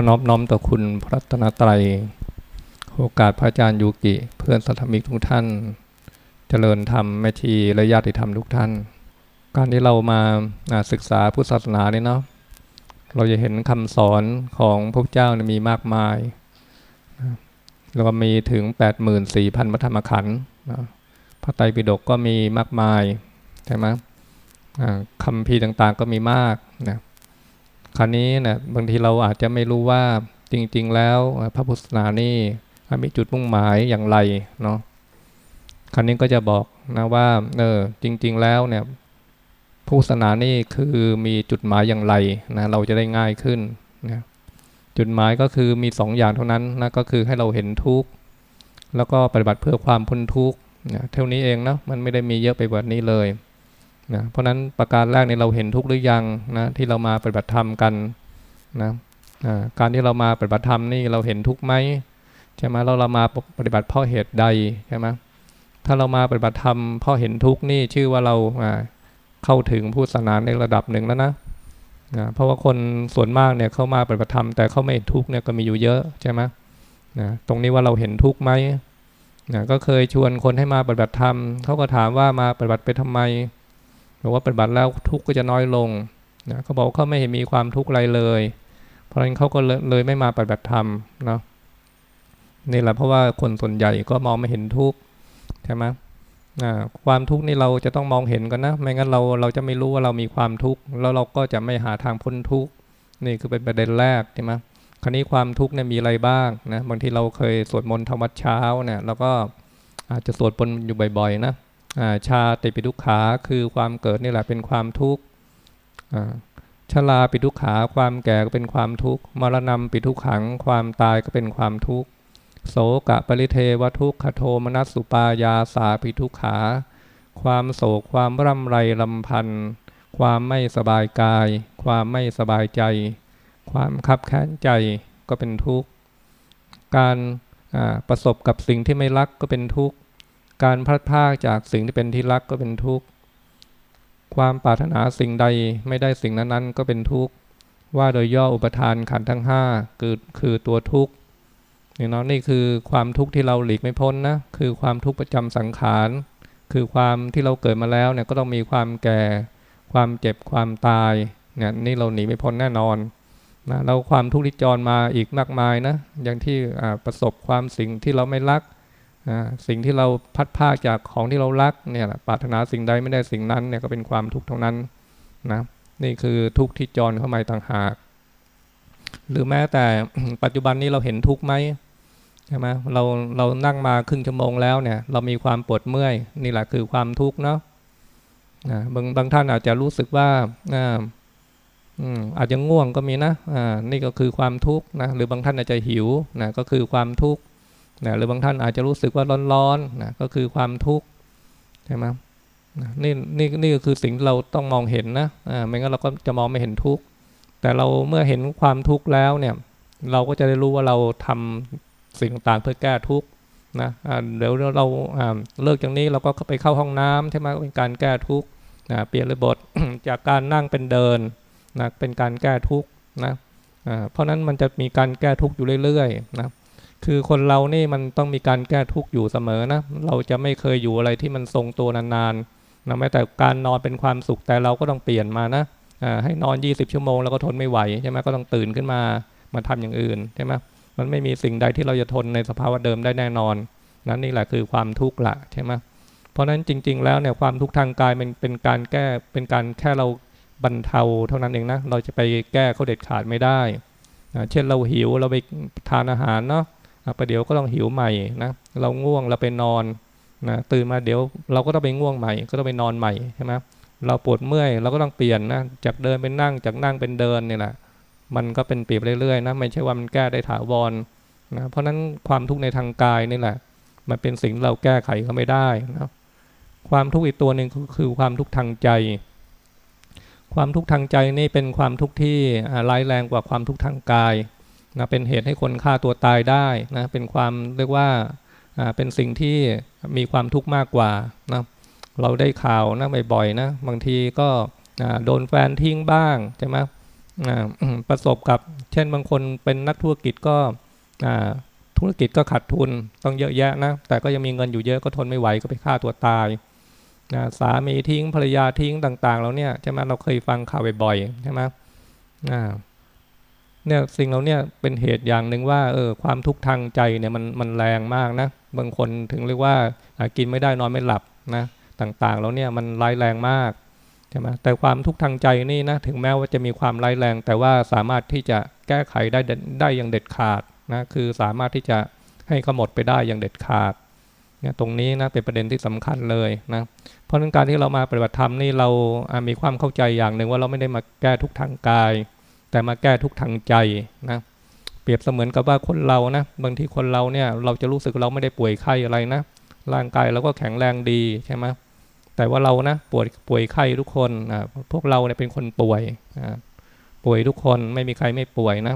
ขอนอบน้อมต่อคุณพระตนตรัย โอกาสพระอาจารย์ยูกิ เพื่อนสัตมิกทุกท่าน เจริญธรรมแม่ชีและญาติธรรมทุกท่าน การที่เรามาศึกษาพุทธศาสนาเนี่ยเนาะ เราจะเห็นคำสอนของพระเจ้ามีมากมาย แล้วก็มีถึง 84,000พระธรรมขันธ์พระไตรปิฎกก็มีมากมาย ใช่ไหมคำพีต่างๆก็มีมากนะ คราวนี้นะบางทีเราอาจจะไม่รู้ว่าจริง ๆ แล้วพระพุทธศาสนานี่มีจุดมุ่งหมายอย่างไรเนาะคราวนี้ก็จะบอกนะว่าเออจริง ๆ แล้วเนี่ยพุทธศาสนานี่คือมีจุดหมายอย่างไรนะเราจะได้ง่ายขึ้นนะจุดหมายก็คือมีสองอย่างเท่านั้นนะก็คือให้เราเห็นทุกข์แล้วก็ปฏิบัติเพื่อความพ้นทุกข์นะเท่านี้เองเนาะมันไม่ได้มีเยอะไปกว่านี้เลย นะเพราะนั้นประการแรกในเราเห็นทุกหรือยังนะที่เรามาปฏิบัติธรรมกันนะการที่เรามาปฏิบัติธรรมนี่เราเห็นทุกไหมใช่ไหมเราเรามาปฏิบัติเพราะเหตุใดใช่ไหมถ้าเรามาปฏิบัติธรรมเพราะเห็นทุกนี่ชื่อว่าเราเข้าถึงผู้ศาสนาในระดับหนึ่งแล้วนะนะเพราะว่าคนส่วนมากเนี่ยเข้ามาปฏิบัติธรรมแต่เขาไม่เห็นทุกเนี่ยก็มีอยู่เยอะใช่ไหมนะตรงนี้ว่าเราเห็นทุกไหมนะก็เคยชวนคนให้มาปฏิบัติธรรมเขาก็ถามว่ามาปฏิบัติไปทำไม บอกว่าปฏิบัติแล้วทุกข์ก็จะน้อยลงนะเขาบอกเขาไม่เห็นมีความทุกข์อะไรเลย เพราะฉะนั้นเขาก็เลยไม่มาปฏิบัติธรรมเนาะนี่แหละเพราะว่าคนส่วนใหญ่ก็มองไม่เห็นทุกข์ใช่ไหมความทุกข์นี่เราจะต้องมองเห็นกันนะ ไม่งั้นเราเราจะไม่รู้ว่าเรามีความทุกข์แล้วเราก็จะไม่หาทางพ้นทุกข์นี่คือเป็นประเด็นแรกใช่ไหมคราวนี้ความทุกข์เนี่ยมีอะไรบ้างนะบางทีเราเคยสวดมนต์ธรรมวัดเช้าเนี่ยเราก็อาจจะสวดปนอยู่บ่อยๆนะ ชาติปิทุกขาคือความเกิดนี่แหละเป็นความทุกข์ชราปิทุกขาความแก่ก็เป็นความทุกข์มรณะปิทุกขังความตายก็เป็นความทุกข์โสกะปริเทวทุกขโทมนัสสุปายาสาปิทุกขา ความโศกความร่ำไรลำพันธ์ความไม่สบายกาย ความไม่สบายใจ ความคับแค้นใจก็เป็นทุกข์ การประสบกับสิ่งที่ไม่รักก็เป็นทุกข์ การพลัดพรากจากสิ่งที่เป็นที่รักก็เป็นทุกข์ ความปรารถนาสิ่งใดไม่ได้สิ่งนั้นๆ ก็เป็นทุกข์ ว่าโดยย่ออุปทานขันทั้งห้าคือคือตัวทุกข์นี่เนาะนี่คือความทุกข์ที่เราหลีกไม่พ้นนะ คือความทุกข์ประจำสังขาร คือความที่เราเกิดมาแล้วเนี่ยก็ต้องมีความแก่ ความเจ็บ ความตาย เนี่ยนี่เราหนีไม่พ้นแน่นอนนะแล้วความทุกข์ที่จรมาอีกมากมายนะ อย่างที่ประสบความสิ่งที่เราไม่รัก สิ่งที่เราพัดพาจากของที่เรารักเนี่ยปรารถนาสิ่งใดไม่ได้สิ่งนั้นเนี่ยก็เป็นความทุกข์ทั้งนั้นนะนี่คือทุกข์ที่จรเข้ามาต่างหาก หรือแม้แต่ปัจจุบันนี้เราเห็นทุกข์ไหมใช่ไหมเราเรานั่งมาครึ่งชั่วโมงแล้วเนี่ยเรามีความปวดเมื่อยนี่แหละคือความทุกข์เนาะบางบางท่านอาจจะรู้สึกว่าอ่าอาจจะง่วงก็มีนะอ่านี่ก็คือความทุกข์นะหรือบางท่านอาจจะหิวนะก็คือความทุกข์ นะหรือบางท่านอาจจะรู้สึกว่าร้อนๆนะก็คือความทุกข์ใช่ไหมนี่นี่นี่ก็คือสิ่งเราต้องมองเห็นนะอ่าไม่งั้นเราก็จะมองไม่เห็นทุกข์แต่เราเมื่อเห็นความทุกข์แล้วเนี่ย เราก็จะได้รู้ว่าเราทำสิ่งต่างเพื่อแก้ทุกข์นะเดี๋ยวเราเลิกจากนี้เราก็ไปเข้าห้องน้ำใช่ไหมเป็นการแก้ทุกข์นะเปลี่ยนระบบจากการนั่งเป็นเดินนะเป็นการแก้ทุกข์นะเพราะนั้นมันจะมีการแก้ทุกข์อยู่เรื่อยๆนะ คือคนเรานี่มันต้องมีการแก้ทุกข์อยู่เสมอนะ เราจะไม่เคยอยู่อะไรที่มันทรงตัวนานๆนะแม้แต่การนอนเป็นความสุขแต่เราก็ต้องเปลี่ยนมานะให้นอน 20 ชั่วโมงแล้วก็ทนไม่ไหวใช่ไหมก็ต้องตื่นขึ้นมามาทำอย่างอื่นใช่ไหมมันไม่มีสิ่งใดที่เราจะทนในสภาวะเดิมได้แน่นอนนั้นนี่แหละคือความทุกข์ละใช่ไหมเพราะนั้นจริง ๆ แล้วเนี่ยความทุกข์ทางกายมันเป็นการแก้เป็นการแค่เราบรรเทาเท่านั้นเองนะเราจะไปแก้เขาเด็ดขาดไม่ได้ เช่นเราหิวเราไปทานอาหารเนาะ ประเดี๋ยวก็ต้องหิวใหม่นะเราง่วงเราไปนอนนะตื่นมาเดี๋ยวเราก็ต้องไปง่วงใหม่ ก็ต้องไปนอนใหม่ใช่ไหมเราปวดเมื่อยเราก็ต้องเปลี่ยนนะจากเดินเป็นนั่งจากนั่งเป็นเดินนี่แหละมันก็เป็นปีบเรื่อยๆนะไม่ใช่ว่ามันแก้ได้ถาวรนะเพราะนั้นความทุกข์ในทางกายนี่แหละ มันเป็นสิ่งเราแก้ไขก็ไม่ได้นะความทุกข์อีกตัวหนึ่งคือความทุกข์ทางใจ ความทุกข์ทางใจนี่เป็นความทุกข์ที่ร้ายแรงกว่าความทุกข์ทางกาย นะเป็นเหตุให้คนฆ่าตัวตายได้นะเป็นความเรียกว่าเป็นสิ่งที่มีความทุกข์มากกว่านะเราได้ข่าวนะบ่อยๆนะบางทีก็โดนแฟนทิ้งบ้างใช่ไหมประสบกับ เช่นบางคนเป็นนักธุรกิจก็ธุรกิจก็ขาดทุนต้องเยอะแยะนะแต่ก็ยังมีเงินอยู่เยอะก็ทนไม่ไหวก็ไปฆ่าตัวตายนะสามีทิ้งภรรยาทิ้งต่าง ๆ แล้วเนี่ยใช่ไหมเราเคยฟังข่าวบ่อยๆใช่ไหม เนี่ยสิ่งเราเนี่ยเป็นเหตุอย่างหนึ่งว่าเออความทุกข์ทางใจเนี่ยมันมันแรงมากนะบางคนถึงเรียกว่ากินไม่ได้นอนไม่หลับนะต่างๆแล้วเนี่ยมันร้ายแรงมากใช่ไหมแต่ความทุกข์ทางใจนี่นะถึงแม้ว่าจะมีความร้ายแรง แต่ว่าสามารถที่จะแก้ไขได้ได้อย่างเด็ดขาดนะคือสามารถที่จะให้เขาหมดไปได้อย่างเด็ดขาดเนี่ยตรงนี้นะเป็นประเด็นที่สำคัญเลยนะเพราะนั้นการที่เรามาปฏิบัติธรรมนี่เรามีความเข้าใจอย่างหนึ่งว่าเราไม่ได้มาแก้ทุกทางกาย แต่มาแก้ทุกทางใจนะเปรียบเสมือนกับว่าคนเรานะบางทีคนเราเนี่ยเราจะรู้สึกเราไม่ได้ป่วยไข้อะไรนะร่างกายเราก็แข็งแรงดีใช่ไหมแต่ว่าเรานะป่วยป่วยไข้ทุกคนนะพวกเราเนี่ยเป็นคนป่วยนะป่วยทุกคนไม่มีใครไม่ป่วยนะ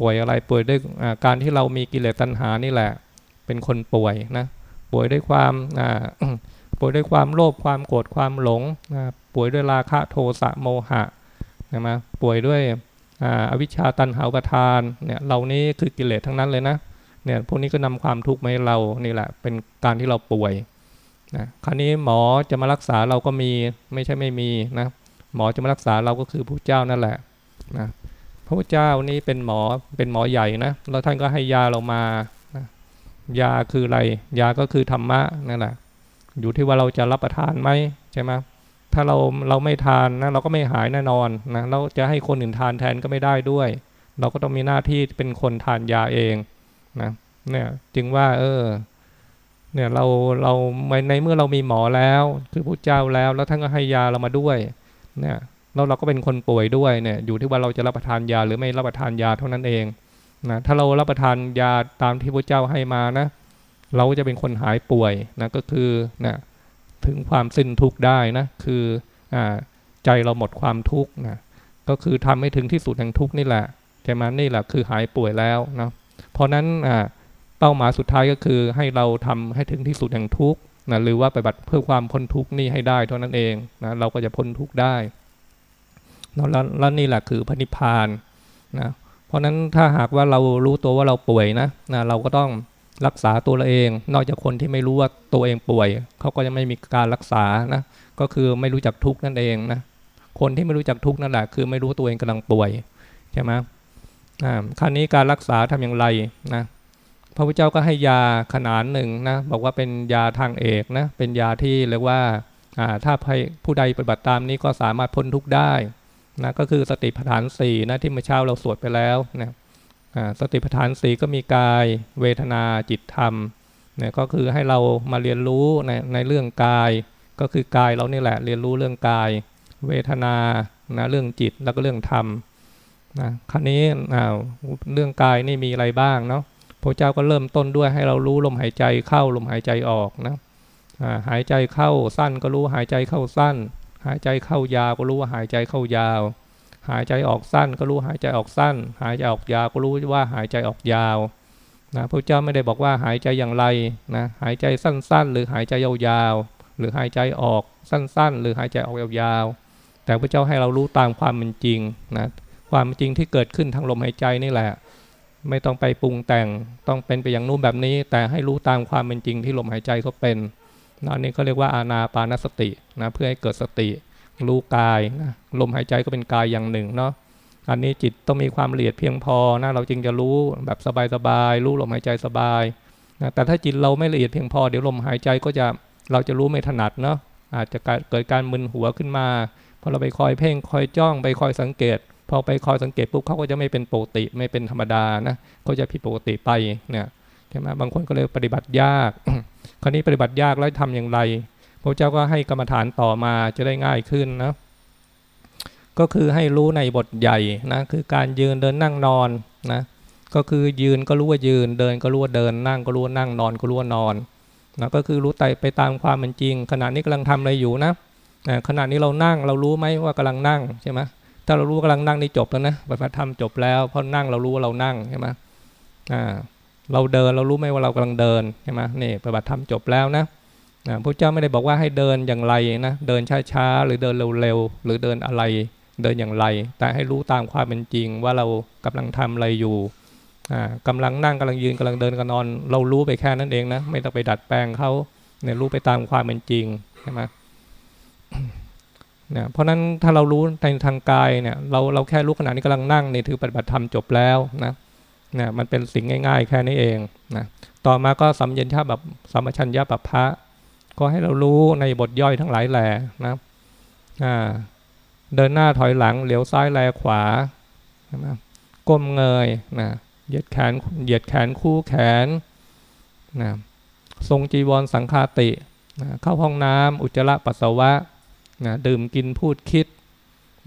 ป่วยอะไรป่วยด้วยการที่เรามีกิเลสตัณหานี่แหละ เป็นคนป่วยนะป่วยด้วยความป่วยด้วยความโลภความโกรธความหลงป่วยด้วยราคะโทสะโมหะนะมาป่วยด้วย อวิชชาตันหาประทานเนี่ยเหล่านี้คือกิเลสทั้งนั้นเลยนะเนี่ยพวกนี้ก็นำความทุกข์มาให้เรานี่แหละ เป็นการที่เราป่วยนะคราวนี้หมอจะมารักษาเราก็มีไม่ใช่ไม่มีนะหมอจะมารักษาเราก็คือพระเจ้านั่นแหละนะพระเจ้านี่เป็นหมอเป็นหมอใหญ่นะแล้วท่านก็ให้ยาเรามานะยาคืออะไร ยาก็คือธรรมะนั่นแหละอยู่ที่ว่าเราจะรับประทานไหมใช่ไหม ถ้าเราเราไม่ทานนะเราก็ไม่หายแน่นอนนะเราจะให้คนอื่นทานแทนก็ไม่ได้ด้วย เราก็ต้องมีหน้าที่เป็นคนทานยาเองนะเนี่ยจึงว่า เออเนี่ยเราเราในเมื่อเรามีหมอแล้วคือพระเจ้าแล้ว แล้วท่านก็ให้ยาเรามาด้วยเนี่ยแล้วเราก็เป็นคนป่วยด้วยเนี่ยอยู่ที่ว่าเราจะรับประทานยาหรือไม่รับประทานยาเท่านั้นเองนะถ้าเรารับประทานยาตามที่พระเจ้าให้มานะ เราจะเป็นคนหายป่วยนะก็คือนะ ถึงความสิ้นทุกข์ได้นะคืออใจเราหมดความทุกข์นะก็คือทำให้ถึงที่สุดแห่งทุกข์นี่แหละใช่ไหมนี่แหละคือหายป่วยแล้วนะเพราะนั้นเป้าหมายสุดท้ายก็คือให้เราทำให้ถึงที่สุดแห่งทุกข์นะหรือว่าไปบัติเพื่อความพ้นทุกข์นี่ให้ได้เท่านั้นเองนะเราก็จะพ้นทุกข์ได้แล้วแล้วนี่แหละคือพระนิพพานนะเพราะนั้นถ้าหากว่าเรารู้ตัวว่าเราป่วยนะนะเราก็ต้อง รักษาตัวเราเอง นอกจากคนที่ไม่รู้ว่าตัวเองป่วยเขาก็ยังไม่มีการรักษานะก็คือไม่รู้จักทุกข์นั่นเองนะคนที่ไม่รู้จักทุกข์นั่นแหละคือไม่รู้ตัวเองกำลังป่วยใช่ไหมอ่าครั้นี้การรักษาทำอย่างไรนะพระพุทธเจ้าก็ให้ยาขนาดหนึ่งนะบอกว่าเป็นยาทางเอกนะเป็นยาที่เรียกว่าอ่าถ้าผู้ใดปฏิบัติตามนี้ก็สามารถพ้นทุกข์ได้นะก็คือสติปัฏฐานสี่นะที่เมื่อเช้าเราสวดไปแล้วนะ สติปัฏฐานสีก็มีกาย เวทนาจิตธรรมเนี่ยก็คือให้เรามาเรียนรู้ในในเรื่องกาย ก็คือกายเรานี่แหละเรียนรู้เรื่องกาย เวทนานะเรื่องจิตแล้วก็เรื่องธรรมนะครั้นี้เรื่องกายนี่มีอะไรบ้างเนาะพระเจ้าก็เริ่มต้นด้วยให้เรารู้ลมหายใจเข้าลมหายใจออกนะหายใจเข้าสั้นก็รู้หายใจเข้าสั้น หายใจเข้ายาวก็รู้ว่าหายใจเข้ายาว หายใจออกสั้นก็รู้หายใจออกสั้น หายใจออกยาวก็รู้ว่าหายใจออกยาวนะพระเจ้าไม่ได้บอกว่าหายใจอย่างไรนะหายใจสั้น ๆ หรือหายใจยาวๆหรือหายใจออกสั้น ๆ หรือหายใจออกยาวๆแต่พระเจ้าให้เรารู้ตามความเป็นจริงนะความจริงที่เกิดขึ้นทางลมหายใจนี่แหละ ไม่ต้องไปปรุงแต่งต้องเป็นไปอย่างนู้นแบบนี้ แต่ให้รู้ตามความเป็นจริงที่ลมหายใจเขาเป็นนะนี่เขาเรียกว่าอานาปานสตินะเพื่อให้เกิดสติ รู้กายนะลมหายใจก็เป็นกายอย่างหนึ่งเนาะอันนี้จิตต้องมีความละเอียดเพียงพอนะเราจึงจะรู้แบบสบายๆรู้ลมหายใจสบายนะแต่ถ้าจิตเราไม่ละเอียดเพียงพอเดี๋ยวลมหายใจก็จะเราจะรู้ไม่ถนัดเนาะอาจจะเกิดการมึนหัวขึ้นมาพอเราไปคอยเพ่งคอยจ้องไปคอยสังเกต พอไปคอยสังเกตปุ๊บเขาก็จะไม่เป็นปกติไม่เป็นธรรมดานะก็จะผิดปกติไปเนี่ยใช่ไหมบางคนก็เลยปฏิบัติยาก คราวนี้ปฏิบัติยากแล้วทำอย่างไร พระเจ้าก็ให้กรรมฐานต่อมาจะได้ง่ายขึ้นนะก็คือให้รู้ในบทใหญ่นะคือการยืนเดินนั่งนอนนะก็คือยืนก็รู้ว่ายืนเดินก็รู้ว่าเดินนั่งก็รู้ว่านั่งนอนก็รู้ว่านอนนะก็คือรู้ไปไปตามความเป็นจริง ขณะนี้กำลังทำอะไรอยู่นะขณะนี้เรานั่งเรารู้ไหมว่ากำลังนั่งใช่ไหมถ้าเรารู้กำลังนั่งนี่จบแล้วนะปฏิบัติธรรมจบแล้วเพราะนั่งเรารู้ว่าเรานั่งใช่ไหมอ่าเราเดินเรารู้ไหมว่าเรากำลังเดินใช่ไหมนี่ปฏิบัติธรรมจบแล้วนะ นะพระเจ้าไม่ได้บอกว่าให้เดินอย่างไรนะเดินช้าๆหรือเดินเร็วๆหรือเดินอะไร เดินอย่างไร แต่ให้รู้ตามความเป็นจริงว่าเรากำลังทำอะไรอยู่กำลังนั่งกำลังยืนกำลังเดินกำลังนอน เรารู้ไปแค่นั้นเองนะไม่ต้องไปดัดแปลงเขาเนี่ยรู้ไปตามความเป็นจริงใช่ไหมเนี่ยเพราะนั้นถ้าเรารู้ในทางกายเนี่ยเราเราแค่รู้ขณะนี้กำลังนั่งในถือปฏิบัติธรรมจบแล้วนะเนี่ยมันเป็นสิ่งง่าย ๆ แค่นี้เองนะต่อมาก็สัมเย็นชาแบบสัมชัญญาปพะ ก็ให้เรารู้ในบทย่อยทั้งหลายแหล่นะเดินหน้าถอยหลังเหลียวซ้ายแลขวานะก้มเงยนะเหยียดแขนเหยียดแขนคู่แขนนะทรงจีวรสังคาตินะเข้าห้องน้ำอุจจาระปัสสาวะนะดื่มกินพูดคิด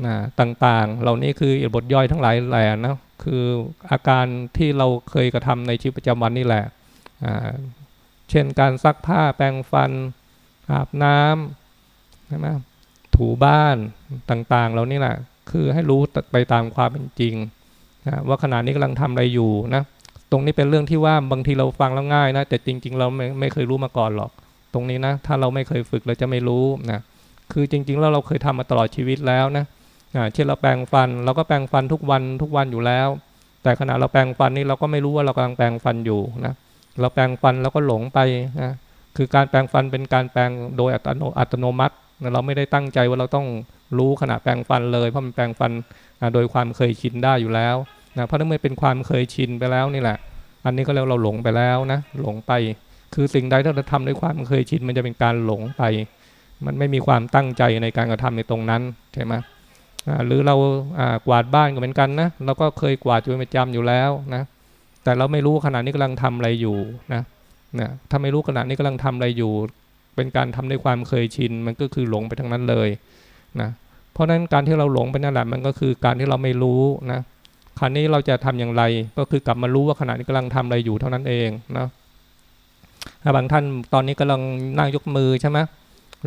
นะต่างๆ เหล่านี้คือบทย่อยทั้งหลายแหล่นะคืออาการที่เราเคยกระทำในชีวิตประจำวันนี่แหละ เช่นการซักผ้าแปรงฟัน อาบน้ำใช่ไหมถูบ้านต่างๆเรานี่แหละคือให้รู้ไปตามความเป็นจริงนะว่าขณะนี้กำลังทำอะไรอยู่นะตรงนี้เป็นเรื่องที่ว่าบางทีเราฟังแล้วง่ายนะแต่จริง ๆ เราไม่ไม่เคยรู้มาก่อนหรอก ตรงนี้นะ ถ้าเราไม่เคยฝึกเราจะไม่รู้นะคือจริง ๆ แล้วเราเคยทำมาตลอดชีวิตแล้วนะเช่นเราแปรงฟันเราก็แปรงฟันทุกวันทุกวันอยู่แล้ว แต่ขณะเราแปรงฟันนี่เราก็ไม่รู้ว่าเรากำลังแปรงฟันอยู่นะ เราแปรงฟันแล้วก็หลงไปนะคือการแปรงฟันเป็นการแปรงโดยอัตโนมัติ เราไม่ได้ตั้งใจว่าเราต้องรู้ขณะแปรงฟันเลย เพราะมันแปรงฟันโดยความเคยชินได้อยู่แล้วนะเพราะนั่นเป็นความเคยชินไปแล้วนี่แหละ อันนี้ก็แล้วเราหลงไปแล้วนะหลงไป คือสิ่งใดที่เราทำด้วยความเคยชินมันจะเป็นการหลงไป มันไม่มีความตั้งใจในการกระทำในตรงนั้นใช่ไหมหรือเรากวาดบ้านก็เหมือนกันนะเราก็เคยกวาดอยู่ประจำอยู่แล้วนะ แต่เราไม่รู้ขณะนี้กำลังทำอะไรอยู่นะนะถ้าไม่รู้ขณะนี้กำลังทำอะไรอยู่ เป็นการทำด้วยความเคยชินมันก็คือหลงไปทั้งนั้นเลยนะเพราะฉะนั้นการที่เราหลงไปนั่นแหละมันก็คือการที่เราไม่รู้นะคราวนี้เราจะทำอย่างไรก็คือกลับมารู้ว่าขณะนี้กำลังทำอะไรอยู่เท่านั้นเองนะบางท่านตอนนี้กำลังนั่งยกมือใช่ไหม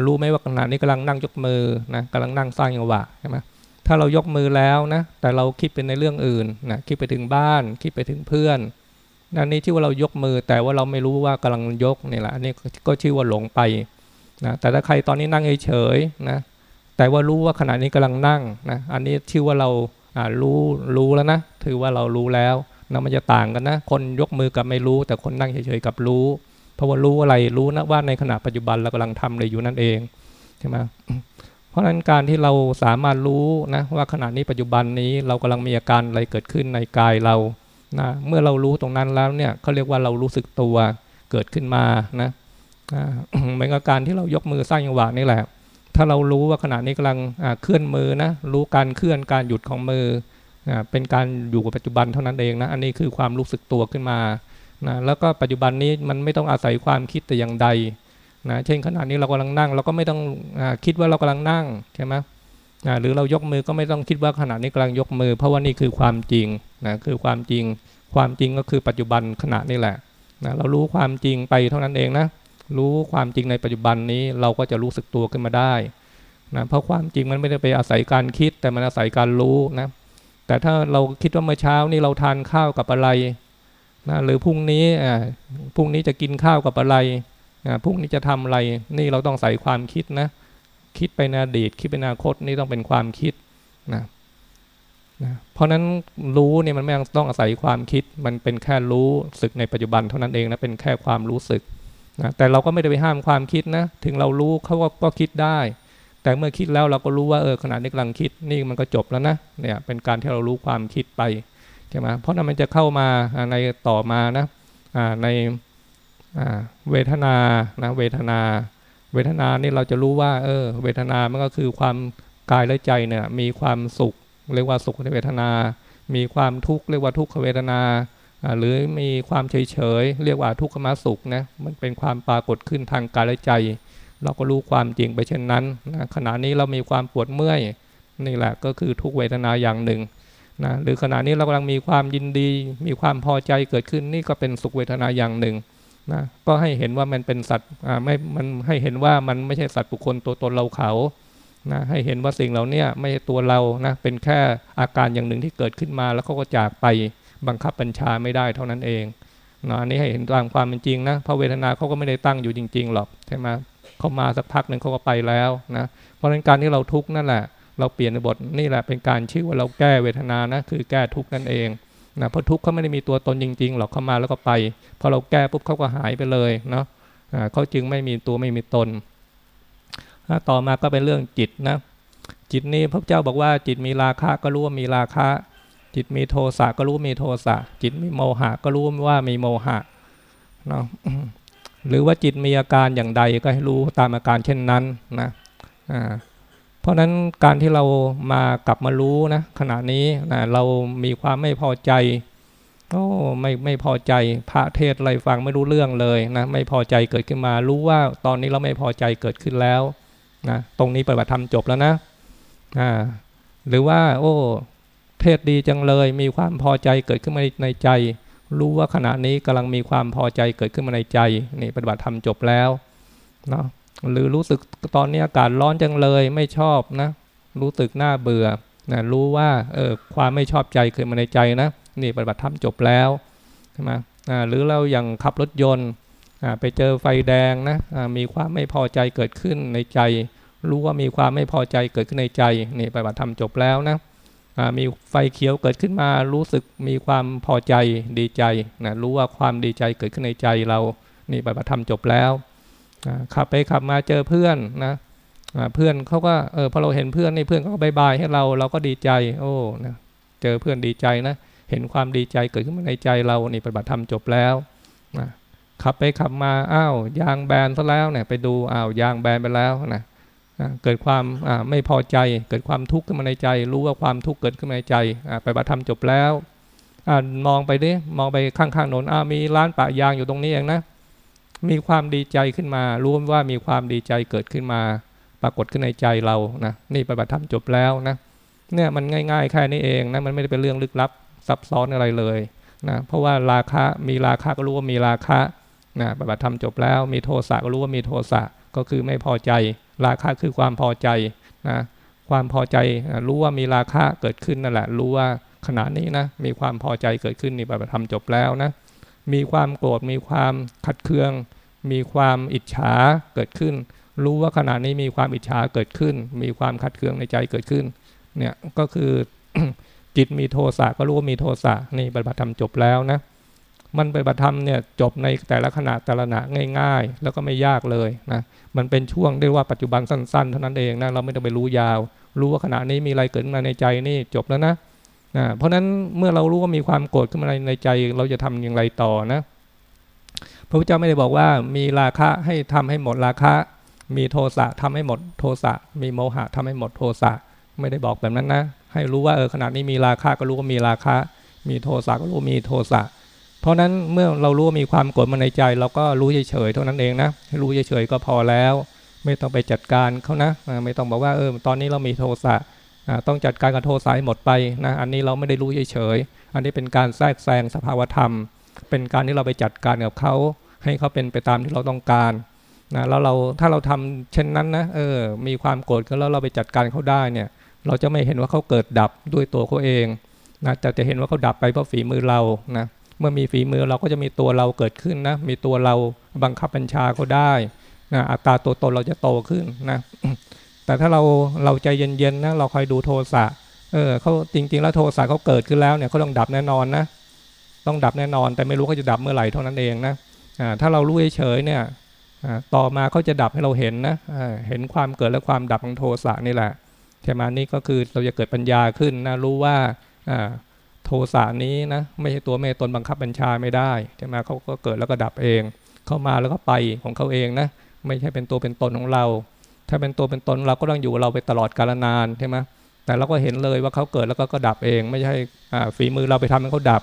รู้ไหมว่าขณะนี้กำลังนั่งยกมือนะกำลังนั่งสร้างจังหวะใช่ไหม ถ้าเรายกมือแล้วนะแต่เราคิดเป็นในเรื่องอื่นนะคิดไปถึงบ้านคิดไปถึงเพื่อนนั่นนี่ชื่ว่าเรายกมือแต่ว่าเราไม่รู้ว่ากำลังยกนี่แหละอันนี้ก็ชื่อว่าหลงไปนะแต่ถ้าใครตอนนี้นั่งเฉยๆนะแต่ว่ารู้ว่าขณะนี้กำลังนั่งนะอันนี้ชื่อว่าเรารู้รู้แล้วนะ ถือว่าเรารู้แล้วนะมันจะต่างกันนะ คนยกมือกับไม่รู้ แต่คนนั่งเฉยๆกับรู้ เพราะว่ารู้อะไรรู้นะว่าในขณะปัจจุบันเรากำลังทำอะไรอยู่นั่นเองใช่ไหม เพราะฉะนั้นการที่เราสามารถรู้นะว่าขณะนี้ปัจจุบันนี้เรากำลังมีอาการอะไรเกิดขึ้นในกายเรานะเมื่อเรารู้ตรงนั้นแล้วเนี่ยเขาเรียกว่าเรารู้สึกตัวเกิดขึ้นมานะเหมือนกับการที่เรายกมือสร้างจังหวะนี่แหละ ถ้าเรารู้ว่าขณะนี้กำลังเคลื่อนมือนะรู้การเคลื่อนการหยุดของมือเป็นการอยู่กับปัจจุบันเท่านั้นเองนะอันนี้คือความรู้สึกตัวขึ้นมานะแล้วก็ปัจจุบันนี้มันไม่ต้องอาศัยความคิดแต่อย่างใด นะเช่นขณะนี้เรากำลังนั่ง เราก็ไม่ต้องอคิดว่าเรากำลังนั่งใช่ไหมหรือเรายกมือก็ไม่ต้องคิดว่าขณะนี้กำลังยกมือ เพราะว่านี่คือความจริงนะคือความจริง ความจริงก็คือปัจจุบันขณะนี่แหละนะเรารู้ความจริงไปเท่านั้นเองนะรู้ความจริงในปัจจุบันนี้เราก็จะรู้สึกตัวขึ้นมาได้นะเพราะความจริงมันไม่ได้ไปอาศัยการคิดแต่มันอาศัยการรู้นะแต่ถ้าเราคิดว่าเมื่อเช้านี่เราทานข้าวกับอะไรนะหรือพรุ่งนี้อ่าพรุ่งนี้จะกินข้าวกับอะไร พรุ่งนี้จะทำอะไรนี่เราต้องใส่ความคิดนะ คิดไปในอดีต คิดไปนอนาคตนี่ต้องเป็นความคิดนะนะเพราะนั้นรู้เนี่ยมันไม่ต้องอาศัยความคิด มันเป็นแค่รู้สึกในปัจจุบันเท่านั้นเองนะเป็นแค่ความรู้สึกนะแต่เราก็ไม่ได้ไปห้ามความคิดนะ ถึงเรารู้เขาก็ก็คิดได้ แต่เมื่อคิดแล้วเราก็รู้ว่าเออขณะนี้กำลังคิดนี่มันก็จบแล้วนะเนี่ยเป็นการที่เรารู้ความคิดไปใช่ไหมเพราะนั้นมันจะเข้ามาในต่อมานะใน เวทนานะเวทนา เวทนานี่เราจะรู้ว่า เออ เวทนามันก็คือความกายและใจเนี่ย มีความสุข เรียกว่าสุขในเวทนา มีความทุกข์เรียกว่าทุกขเวทนาหรือมีความเฉยเฉยเรียกว่าทุกขมสุขนะมันเป็นความปรากฏขึ้นทางกายและใจ เราก็รู้ความจริงไปเช่นนั้นนะขณะนี้เรามีความปวดเมื่อยนี่แหละก็คือทุกเวทนาอย่างหนึ่งนะหรือขณะนี้เรากำลังมีความยินดี มีความพอใจเกิดขึ้นนี่ก็เป็นสุขเวทนาอย่างหนึ่ง นะก็ให้เห็นว่ามันเป็นสัตว์ไม่มันให้เห็นว่ามันไม่ใช่สัตว์บุคคลตัวตนเราเขานะให้เห็นว่าสิ่งเหล่านี้ไม่ใช่ตัวเรานะเป็นแค่อาการอย่างหนึ่งที่เกิดขึ้นมา แล้วเขาก็จากไปบังคับบัญชาไม่ได้เท่านั้นเองนะอันนี้ให้เห็นตามความเป็นจริงนะเพราะเวทนาเขาก็ไม่ได้ตั้งอยู่จริง ๆ หรอกใช่ไหมเขามาสักพักหนึ่งเขาก็ไปแล้วนะเพราะฉะนั้นการที่เราทุกข์นั่นแหละ เราเปลี่ยนบทนี่แหละเป็นการชื่อว่าเราแก้เวทนานะคือแก้ทุกข์นั่นเอง นะเพราะทุกข์เขาไม่ได้มีตัวตนจริงๆหรอกเข้ามาแล้วก็ไปพอเราแก้ปุ๊บเขาก็หายไปเลยเนาะเขาจึงไม่มีตัวไม่มีตน ต่อมาก็เป็นเรื่องจิตนะจิตนี้พระเจ้าบอกว่าจิตมีราคะก็รู้ว่ามีราคะจิตมีโทสะก็รู้มีโทสะจิตมีโมหะก็รู้ว่ามีโมหะเนาะหรือว่าจิตมีอาการอย่างใดก็ให้รู้ตามอาการเช่นนั้นนะ เพราะนั้นการที่เรามากลับมารู้นะขณะนี้นะเรามีความไม่พอใจโอ้ไม่ไม่พอใจพระเทศอะไรฟังไม่รู้เรื่องเลยนะไม่พอใจเกิดขึ้นมา รู้ว่าตอนนี้เราไม่พอใจเกิดขึ้นแล้วนะตรงนี้ปฏิบัติธรรมจบแล้วนะอ่าหรือว่า โอ้ เทศดีจังเลย มีความพอใจเกิดขึ้นมาในใจ รู้ว่าขณะนี้กำลังมีความพอใจเกิดขึ้นมาในใจนี่ปฏิบัติธรรมจบแล้วเนาะ หรือรู้สึกตอนนี้อากาศร้อนจังเลยไม่ชอบนะ รู้สึกหน้าเบื่อนะรู้ว่าเออความไม่ชอบใจเกิดมาในใจนะนี่ปฏิบัติธรรมจบแล้วใช่ไหมหรือเราอย่างขับรถยนต์ไปเจอไฟแดงนะมีความไม่พอใจเกิดขึ้นในใจ รู้ว่ามีความไม่พอใจเกิดขึ้นในใจนี่ปฏิบัติธรรมจบแล้วนะมีไฟเขียวเกิดขึ้นมารู้สึกมีความพอใจดีใจนะรู้ว่าความดีใจเกิดขึ้นในใจเรานี่ปฏิบัติธรรมจบแล้ว ขับไปขับมาเจอเพื่อนนะเพื่อนเขาก็เออพอเราเห็นเพื่อนนี่เพื่อนเขาบายบายให้เราเราก็ดีใจ โอ้นะเจอเพื่อนดีใจนะ เห็นความดีใจเกิดขึ้นมาในใจเรานี่ปฏิบัติธรรมจบแล้วนะขับไปขับมาอ้าวยางแบนซะแล้วเนี่ยไปดูอ้าวยางแบนไปแล้วนะเกิดความไม่พอใจ เกิดความทุกข์ขึ้นมาในใจ รู้ว่าความทุกข์เกิดขึ้นมาในใจไปบัติธรรมจบแล้วมองไปดิมองไปข้างๆโน้นมีร้านปะยางอยู่ตรงนี้เองนะ มีความดีใจขึ้นมา รู้ว่ามีความดีใจเกิดขึ้นมา ปรากฏขึ้นในใจเรานะนี่ปฏิบัติธรรมจบแล้วนะเนี่ยมันง่าย ๆ แค่นี้เองนะมันไม่ได้เป็นเรื่องลึกลับซับซ้อนอะไรเลยนะเพราะว่าราคะมีราคะก็รู้ว่ามีราคะนะปฏิบัติธรรมจบแล้ว มีโทสะก็รู้ว่ามีโทสะก็คือไม่พอใจ ราคะคือความพอใจนะความพอใจรู้ว่ามีราคะเกิดขึ้นนั่นแหละ รู้ว่าขณะนี้นะมีความพอใจเกิดขึ้นนี่ปฏิบัติธรรมจบแล้วนะ มีความโกรธมีความขัดเคือง มีความอิจฉาเกิดขึ้น รู้ว่าขณะนี้มีความอิจฉาเกิดขึ้น มีความขัดเคืองในใจเกิดขึ้นเนี่ยก็คือจิตมีโทสะก็รู้ว่ามีโทสะนี่ปฏิบัติธรรมจบแล้วนะมันปฏิบัติธรรมเนี่ยจบในแต่ละขณะแต่ละขณะง่าย ๆ แล้วก็ไม่ยากเลยนะมันเป็นช่วงเรียกว่าปัจจุบันสั้นๆ เท่านั้นเองนะเราไม่ต้องไปรู้ยาว รู้ว่าขณะนี้มีอะไรเกิดมาในใจนี่จบแล้วนะ นะเพราะนั้นเมื่อเรารู้ว่ามีความโกรธขึ้นมาในใจเราจะทำอย่างไรต่อนะพระพุทธเจ้าไม่ได้บอกว่ามีราคะให้ทำให้หมดราคะ มีโทสะทำให้หมดโทสะ มีโมหะทำให้หมดโทสะ ไม่ได้บอกแบบนั้นนะ ให้รู้ว่าเออขณะนี้มีราคะก็รู้ว่ามีราคะ มีโทสะก็รู้มีโทสะ เพราะนั้นเมื่อเรารู้ว่ามีความโกรธมาในใจ เราก็รู้เฉยๆเท่านั้นเองนะให้รู้เฉยๆก็พอแล้ว ไม่ต้องไปจัดการเขานะไม่ต้องบอกว่าเออตอนนี้เรามีโทสะ ต้องจัดการกับโทสะให้หมดไปนะอันนี้เราไม่ได้รู้เฉยๆอันนี้เป็นการแทรกแซงสภาวธรรม เป็นการที่เราไปจัดการกับเขาให้เขาเป็นไปตามที่เราต้องการนะแล้วเราถ้าเราทำเช่นนั้นนะเออมีความโกรธกันแล้วเราไปจัดการเขาได้เนี่ย เราจะไม่เห็นว่าเขาเกิดดับด้วยตัวเขาเองนะแต่จะเห็นว่าเขาดับไปเพราะฝีมือเรานะเมื่อมีฝีมือเราก็จะมีตัวเราเกิดขึ้นนะมีตัวเราบังคับบัญชาเขาได้นะอัตราตัวตนเราจะโตขึ้นนะ แต่ถ้าเราเราใจเย็นๆนะเราคอยดูโทสะเออเขาจริง ๆ แล้วโทสะเขาเกิดขึ้นแล้วเนี่ยเขาต้องดับแน่นอนนะต้องดับแน่นอน แต่ไม่รู้เขาจะดับเมื่อไหร่เท่านั้นเองนะอ่าถ้าเรารู้เฉยๆเนี่ยอ่าต่อมาเขาจะดับให้เราเห็นนะอ่าเห็นความเกิดและความดับของโทสะนี่แหละใช่ไหมนี่ก็คือเราจะเกิดปัญญาขึ้นนะรู้ว่าอ่าโทสะนี้นะไม่ใช่ตัวเมตตนบังคับบัญชาไม่ได้ใช่ไหมเขาก็เกิดแล้วก็ดับเอง เข้ามาแล้วก็ไปของเขาเองนะไม่ใช่เป็นตัวเป็นตนของเรา ถ้าเป็นตัวเป็นตนเราก็ต้องอยู่เราไปตลอดกาลนานใช่ไหมแต่เราก็เห็นเลยว่าเขาเกิดแล้วก็ดับเอง ไม่ใช่ฝีมือเราไปทำให้เขาดับ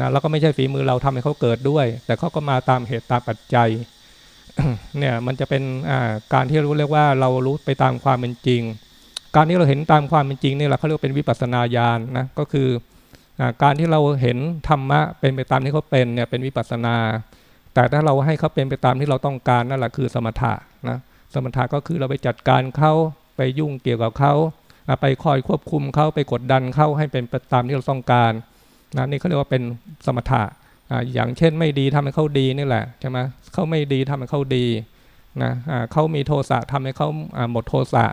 นะแล้วก็ไม่ใช่ฝีมือเราทำให้เขาเกิดด้วย แต่เขาก็มาตามเหตุตามปัจจัยเนี่ยมันจะเป็นการที่รู้เรียกว่าเรารู้ไปตามความเป็นจริง การที่เราเห็นตามความเป็นจริงนี่แหละเขาเรียกเป็นวิปัสสนาญาณนะก็คือการที่เราเห็นธรรมะเป็นไปตามที่เขาเป็นเนี่ยเป็นวิปัสสนา แต่ถ้าเราให้เขาเป็นไปตามที่เราต้องการนั่นแหละคือสมถะ สมถะก็คือเราไปจัดการเขาไปยุ่งเกี่ยวกับเขาไปคอยควบคุมเขาไปกดดันเขาให้เป็นไปตามที่เราต้องการนะนี่เขาเรียกว่าเป็นสมถะอย่างเช่นไม่ดีทำให้เขาดีนี่แหละใช่ไหมเขาไม่ดีทำให้เขาดีนะเขามีโทสะทำให้เขาหมดโทสะ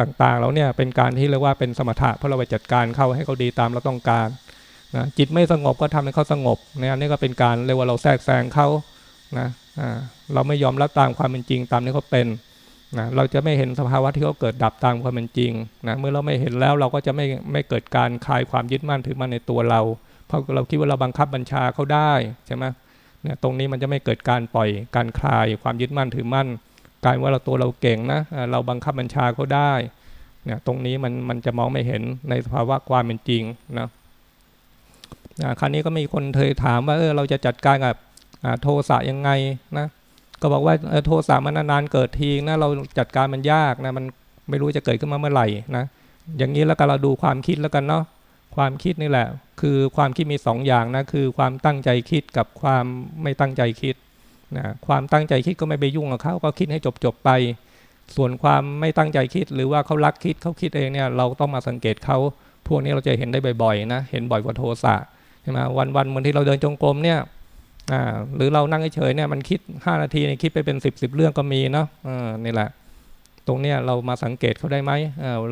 ต่างๆแล้วเนี่ยเป็นการที่เรียกว่าเป็นสมถะเพราะเราไปจัดการเขาให้เขาดีตามเราต้องการนะจิตไม่สงบก็ทำให้เขาสงบเนี่ยนี่ก็เป็นการเรียกว่าเราแทรกแซงเขานะ เราไม่ยอมรับตามความเป็นจริงตามที่เขาเป็นนะเราจะไม่เห็นสภาวะที่เขาเกิดดับตามความเป็นจริงนะเมื่อเราไม่เห็นแล้วเราก็จะไม่ไม่เกิดการคลายความยึดมั่นถือมั่นในตัวเรา เพราะเราคิดว่าเราบังคับบัญชาเขาได้ใช่ไหมเนี่ยตรงนี้มันจะไม่เกิดการปล่อยการคลายความยึดมั่นถือมั่นกลายว่าเราตัวเราเก่งนะเราบังคับบัญชาเขาได้เนี่ยตรงนี้มันมันจะมองไม่เห็นในสภาวะความเป็นจริงนะคราวนี้ก็มีคนเคยถามว่าเออเราจะจัดการกับโทสะยังไงนะ ก็บอกว่าโทสะมันนานๆเกิดทีนะเราจัดการมันยากนะมันไม่รู้จะเกิดขึ้นมาเมื่อไหร่นะอย่างนี้แล้วก็เราดูความคิดแล้วกันเนาะความคิดนี่แหละ คือความคิดมี2ออย่างนะคือความตั้งใจคิดกับความไม่ตั้งใจคิดนะความตั้งใจคิดก็ไม่ไปยุ่งกับเขาก็คิดให้จบๆไป ส่วนความไม่ตั้งใจคิดหรือว่าเขารักคิดเขาคิดเองเนี่ยเราต้องมาสังเกตเขาพวกนี้เราจะเห็นได้บ่อยๆนะเห็นบ่อยกว่าโทสะใช่ไหมวันๆเหมือนที่เราเดินจงกรมเนี่ย หรือเรานั่งเฉยๆเนี่ยมันคิด 5 นาทีเนี่ยคิดไปเป็น 10บสเรื่องก็มีเนาะอ่านี่แหละ ตรงเนี้ยเรามาสังเกตเขาได้ไหม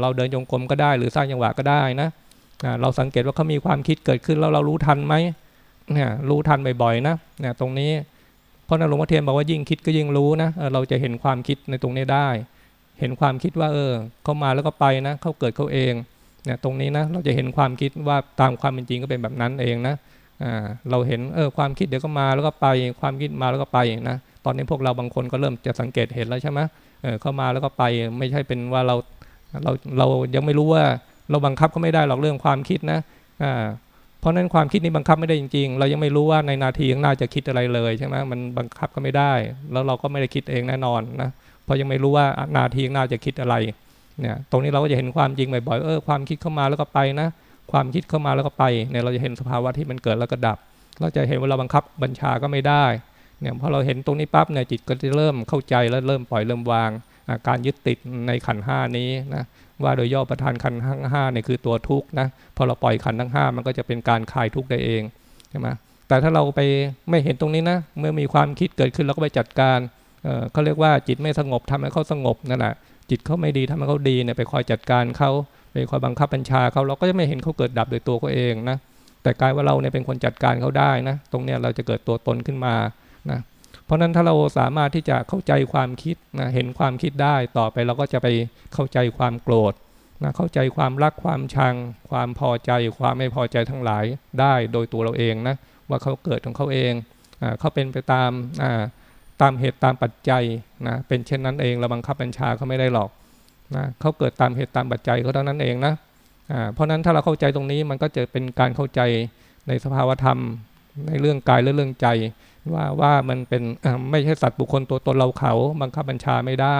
เราเดินจงกรมก็ได้ หรือสร้างจังหวะก็ได้นะเราสังเกตว่าเขามีความคิดเกิดขึ้นแล้วเรารู้ทันไหมเนี่ยรู้ทันบ่อยๆนะเนี่ยตรงนี้เพราะนหลวงพ่อเทียนบอกว่ายิ่งคิดก็ยิ่งรู้นะเเราจะเห็นความคิดในตรงนี้ได้ เห็นความคิดว่า เออเขามาแล้วก็ไปนะเขาเกิดเขาเองเนี่ยตรงนี้นะเราจะเห็นความคิดว่าตามความเป็นจริงก็เป็นแบบนั้นเองนะ เราเห็นเออความคิดเดี๋ยวก็มาแล้วก็ไปความคิดมาแล้วก็ไปนะตอนนี้พวกเราบางคนก็เริ่มจะสังเกตเห็นแล้วใช่ไหมเออเข้ามาแล้วก็ไปไม่ใช่เป็นว่าเราเราเรายังไม่รู้ว่าเราบังคับก็ไม่ได้หรอกเรื่องความคิดนะอ่าเพราะนั้นความคิดนี้บังคับไม่ได้จริงๆ เรายังไม่รู้ว่าในนาทีข้างหน้าจะคิดอะไรเลยใช่ไหมมันบังคับก็ไม่ได้ แล้วเราก็ไม่ได้คิดเองแน่นอนนะเพราะยังไม่รู้ว่านาทีข้างหน้าจะคิดอะไรเนี่ยตรงนี้เราก็จะเห็นความจริงบ่อยๆเออความคิดเข้ามาแล้วก็ไปนะ ความคิดเข้ามาแล้วก็ไปเนี่ยเราจะเห็นสภาวะที่มันเกิดแล้วก็ดับ เราจะเห็นว่าเราบังคับบัญชาก็ไม่ได้เนี่ยพอเราเห็นตรงนี้ปั๊บเนี่ยจิตก็จะเริ่มเข้าใจแล้วเริ่มปล่อยเริ่มวางการยึดติดในขันห้านี้นะว่าโดยย่อประธานขันทั้งห้าเนี่ยคือตัวทุกข์นะพอเราปล่อยขันทั้งห้ามันก็จะเป็นการคลายทุกข์ได้เองใช่ไหมแต่ถ้าเราไปไม่เห็นตรงนี้นะเมื่อมีความคิดเกิดขึ้นเราก็ไปจัดการเขาเรียกว่าจิตไม่สงบทำให้เขาสงบนั่นแหละจิตเขาไม่ดีทำให้เขาดีเนี่ยไปคอยจัดการเขา ไปคอยบังคับบัญชาเขาเราก็จะไม่เห็นเขาเกิดดับโดยตัวเขาเองนะแต่กลายว่าเราเนี่ยเป็นคนจัดการเขาได้นะตรงเนี้ยเราจะเกิดตัวตนขึ้นมานะเพราะนั้นถ้าเราสามารถที่จะเข้าใจความคิดนะเห็นความคิดได้ต่อไปเราก็จะไปเข้าใจความโกรธนะเข้าใจความรักความชัง ความพอใจ ความไม่พอใจทั้งหลายได้โดยตัวเราเองนะว่าเขาเกิดของเขาเองเขาเป็นไปตามตามเหตุตามปัจจัยนะเป็นเช่นนั้นเองเราบังคับบัญชาเขาไม่ได้หรอก นะเขาเกิดตามเหตุตามปัจจัยเขาเท่านั้นเองนะเพราะนั้นถ้าเราเข้าใจตรงนี้มันก็จะเป็นการเข้าใจในสภาวธรรม ในเรื่องกายและเรื่องใจ ว่าว่ามันเป็นไม่ใช่สัตว์บุคคลตัวตนเราเขาบังคับบัญชาไม่ได้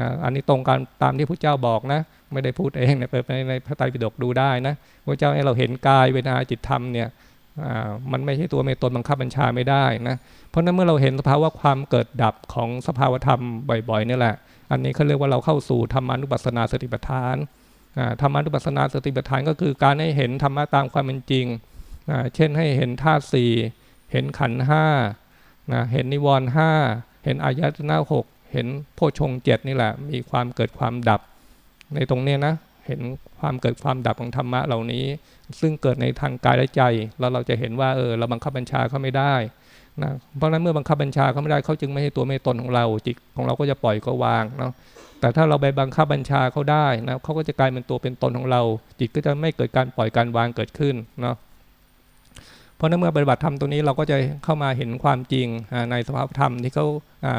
นะอันนี้ตรงกันตามที่พระเจ้าบอกนะ ไม่ได้พูดเองนะเปิดในในพระไตรปิฎกดูได้นะพระเจ้าให้เราเห็นกายเวทนาจิตธรรมเนี่ยมันไม่ใช่ตัวเมตนบังคับบัญชาไม่ได้นะเพราะนั้นเมื่อเราเห็นสภาวะความเกิดดับของสภาวธรรมบ่อยๆนี่แหละ อันนี้เขาเรียกว่าเราเข้าสู่ธรรมานุปัสสนาสติปัฏฐานธรรมานุปัสสนาสติปัฏฐานก็คือการให้เห็นธรรมะตามความเป็นจริง เช่นให้เห็นธาตุสี่เห็นขันห้าเห็นนิวรณ์ห้าเห็นอายตนะหกเห็นโพชงเจ็ดนี่แหละ มีความเกิดความดับ ในตรงนี้นะเห็นความเกิดความดับของธรรมะเหล่านี้ ซึ่งเกิดในทางกายและใจ แล้วเราจะเห็นว่าเออเราบังคับบัญชาเขาไม่ได้ นะเพราะนั้นเมื่อบังคับบัญชาเขาไม่ได้เขาจึงไม่ใช่ตัวไม่ตนของเราจิตของเราก็จะปล่อยก็วางเนาะแต่ถ้าเราไปบังคับบัญชาเขาได้นะเขาก็จะกลายเป็นตัวเป็นตนของเรา จิตก็จะไม่เกิดการปล่อยการวางเกิดขึ้นเนาะเพราะนั้นเมื่อปฏิบัติธรรมตรงนี้เราก็จะเข้ามาเห็นความจริงในสภาพธรรมที่เขา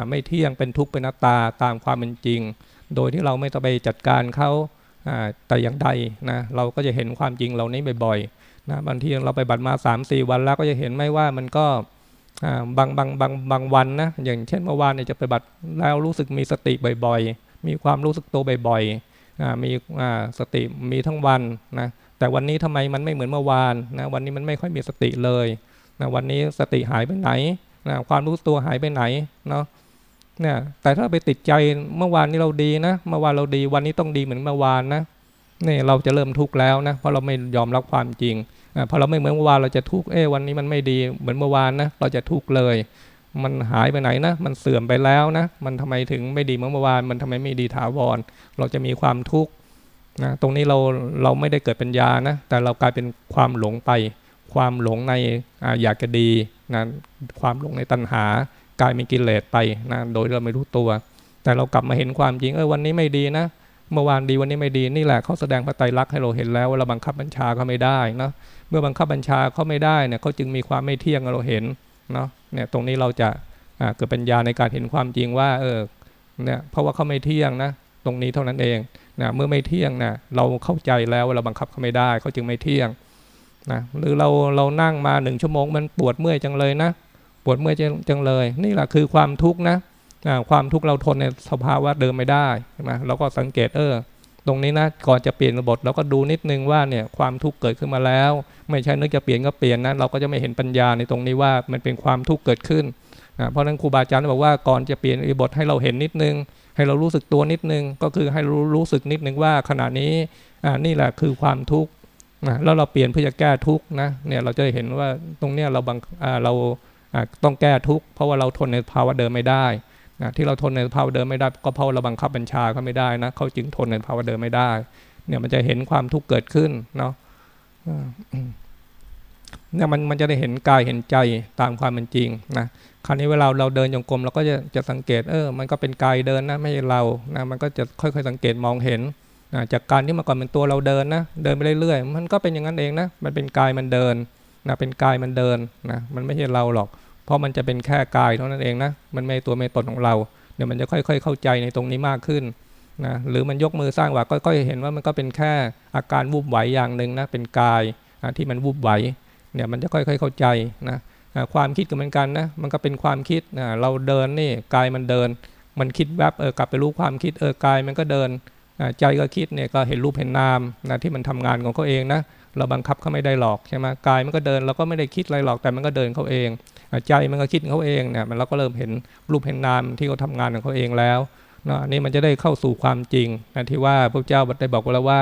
ไม่เที่ยงเป็นทุกข์เป็นนัตตาตามความเป็นจริง โดยที่เราไม่ต้องไปจัดการเขาแต่อย่างใดนะเราก็จะเห็นความจริงเหล่านี้บ่อยๆนะบางทีเราไปบัตรมา3-4วันแล้วก็จะเห็นไม่ว่ามันก็ บางบางบางบางวันนะอย่างเช่นเมื่อวานเนี่ยจะไปบัตรแล้วรู้สึกมีสติบ่อยๆ มีความรู้สึกตัวบ่อยๆมีสติมีทั้งวันนะแต่วันนี้ทำไมมันไม่เหมือนเมื่อวานนะวันนี้มันไม่ค่อยมีสติเลยนะวันนี้สติหายไปไหนนะความรู้ตัวหายไปไหนเนาะเนี่ยแต่ถ้าไปติดใจเมื่อวานนี้เราดีนะเมื่อวานเราดีวันนี้ต้องดีเหมือนเมื่อวานนะนี่เราจะเริ่มทุกข์แล้วนะเพราะเราไม่ยอมรับความจริง พอเราไม่เหมือนเมื่อวานเราจะทุกข์เอ้วันนี้มันไม่ดีเหมือนเมื่อวานนะเราจะทุกข์เลย มันหายไปไหนนะ มันเสื่อมไปแล้วนะ มันทำไมถึงไม่ดีเมื่อวาน มันทำไมไม่ดีถาวร เราจะมีความทุกข์นะตรงนี้เราเราไม่ได้เกิดปัญญานะ แต่เรากลายเป็นความหลงไป ความหลงในออยากจะดีนะความหลงในตัณหากลายเป็นกิเลสไปนะโดยเราไม่รู้ตัว แต่เรากลับมาเห็นความจริงเออวันนี้ไม่ดีนะ เมื่อวานดีวันนี้ไม่ดีนี่แหละเขาแสดงพระไตรลักษณ์ให้เราเห็นแล้วว่าเราบังคับบัญชาเขาไม่ได้นะ เมื่อบังคับบัญชาเขาไม่ได้เนี่ยเขาจึงมีความไม่เที่ยงเราเห็นเนาะเนี่ยตรงนี้เราจะเกิดปัญญาในการเห็นความจริงว่าเออเนี่ยเพราะว่าเขาไม่เที่ยงนะตรงนี้เท่านั้นเองนะเมื่อไม่เที่ยงนะเราเข้าใจแล้วเราบังคับเขาไม่ได้เขาจึงไม่เที่ยงนะหรือเราเรานั่งมาหนึ่งชั่วโมงมันปวดเมื่อยจังเลยนะปวดเมื่อยจังเลย นี่แหละคือความทุกข์นะความทุกข์เราทนในสภาวะเดิมไม่ได้ใช่ไหมเราก็สังเกตเออ ตรงนี้นะก่อนจะเปลี่ยนบบเราก็ดูนิดนึงว่าเนี่ยความทุกข์เกิดขึ้นมาแล้ว ไม่ใช่นึกจะเปลี่ยนก็เปลี่ยนนะเราก็จะไม่เห็นปัญญาในตรงนี้ว่ามันเป็นความทุกข์เกิดขึ้นนะเพราะนั้นครูบาอาจารย์บอกว่าก่อนจะเปลี่ยนบทให้เราเห็นนิดนึง ให้เรารู้สึกตัวนิดนึง ก็คือให้รู้รู้สึกนิดนึงว่าขณะนี้อ่านี่แหละคือความทุกข์นะแล้วเราเปลี่ยนเพื่อจะแก้ทุกข์นะเนี่ยเราจะเห็นว่าตรงเนี้ยเราบังอ่าเราอ่าต้องแก้ทุกข์เพราะว่าเราทนในภาวะเดิมไม่ได้ นะที่เราทนในภาวะเดิมไม่ได้ก็เพราะเราบังคับบัญชาเขาไม่ได้นะเขาจึงทนในภาวะเดิมไม่ได้ เนี่ยมันจะเห็นความทุกข์เกิดขึ้นเนาะเนี่ยมันมันจะได้เห็นกายเห็นใจตามความเป็นจริงนะคราวนี้เวลาเราเดินจงกรมเราก็จะจะสังเกตเออ มันก็เป็นกายเดินนะไม่ใช่เรานะมันก็จะค่อยๆสังเกตมองเห็นนะจากการที่มาก่อนเป็นตัวเราเดินนะเดินไปเรื่อยๆ มันก็เป็นอย่างนั้นเองนะมันเป็นกายมันเดินนะเป็นกายมันเดินนะมันไม่ใช่เราหรอก เพราะมันจะเป็นแค่กายเท่านั้นเองนะ มันไม่ตัวไม่ตนของเรา เดี๋ยวมันจะค่อย ๆ เข้าใจในตรงนี้มากขึ้นนะ หรือมันยกมือสร้างว่าก็เห็นว่ามันก็เป็นแค่อาการวูบไหวอย่างหนึ่งนะ เป็นกายนะที่มันวูบไหว เนี่ยมันจะค่อย ๆ เข้าใจนะความคิดก็เหมือนกันนะ มันก็เป็นความคิดนะเราเดินนี่กายมันเดิน มันคิดแวบเออกลับไปรู้ความคิดเออกายมันก็เดินใจก็คิดเนี่ยก็เห็นรูปเห็นนามนะที่มันทำงานของเขาเองนะ เราบังคับเขาไม่ได้หรอกใช่ไหมกายมันก็เดินเราก็ไม่ได้คิดอะไรหรอกแต่มันก็เดินเขาเอง ใจมันก็คิดเขาเองเนี่ยมันเราก็เริ่มเห็นรูปเห็นนามที่เขาทางานของเขาเองแล้วนะนี่มันจะได้เข้าสู่ความจริงนะที่ว่าพระเจ้าได้บอกไว้แล้วว่า